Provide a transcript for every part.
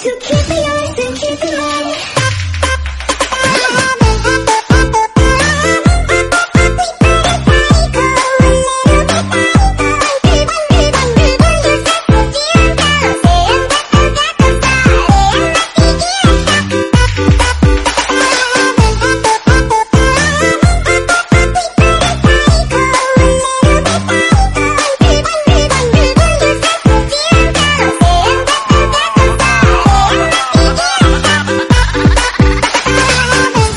To keep me honest and keep me honest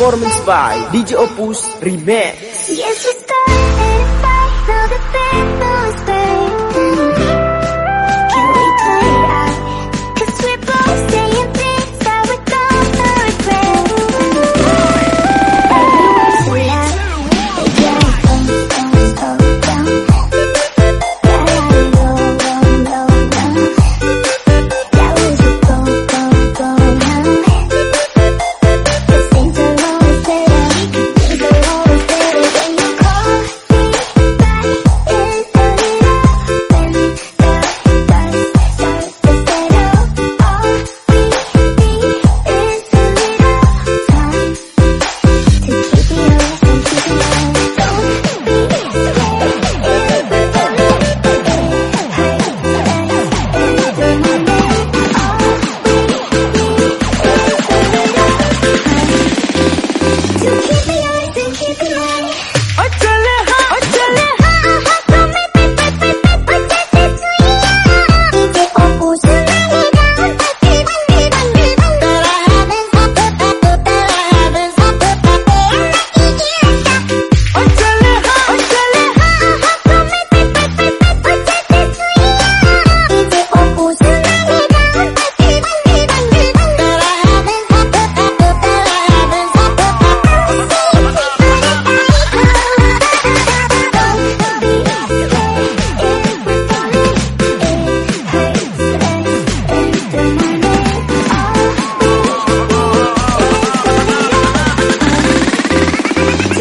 performance by DJ Opus Remix. Yes,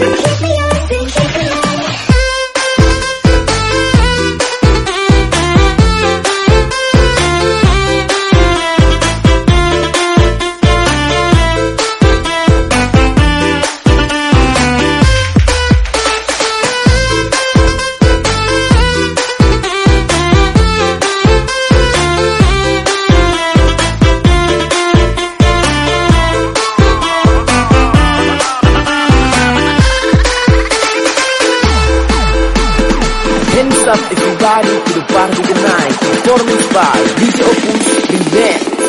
Thank you. Parque Night, Performance by DJ Opus Remix.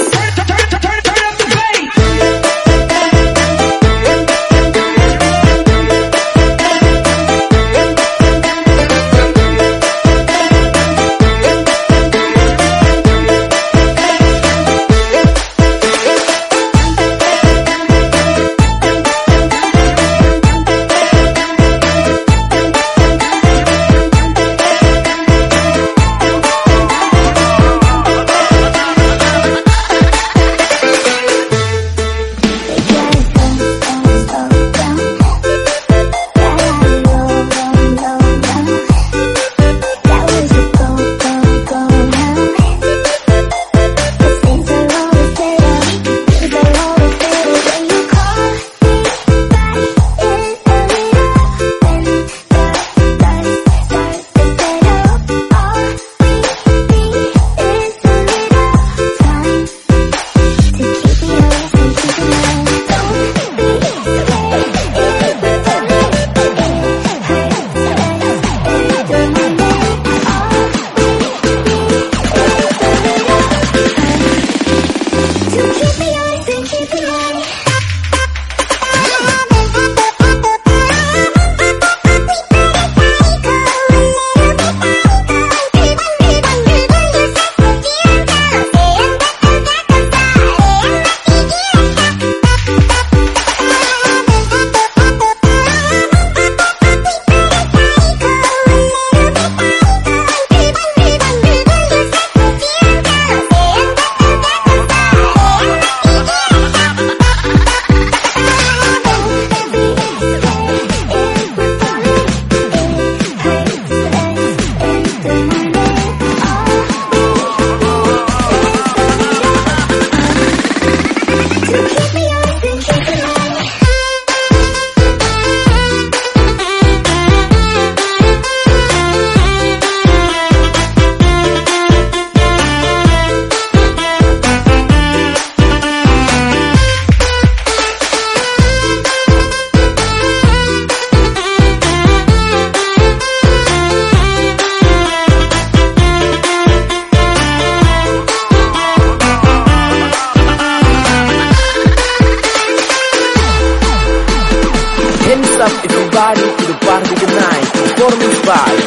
vai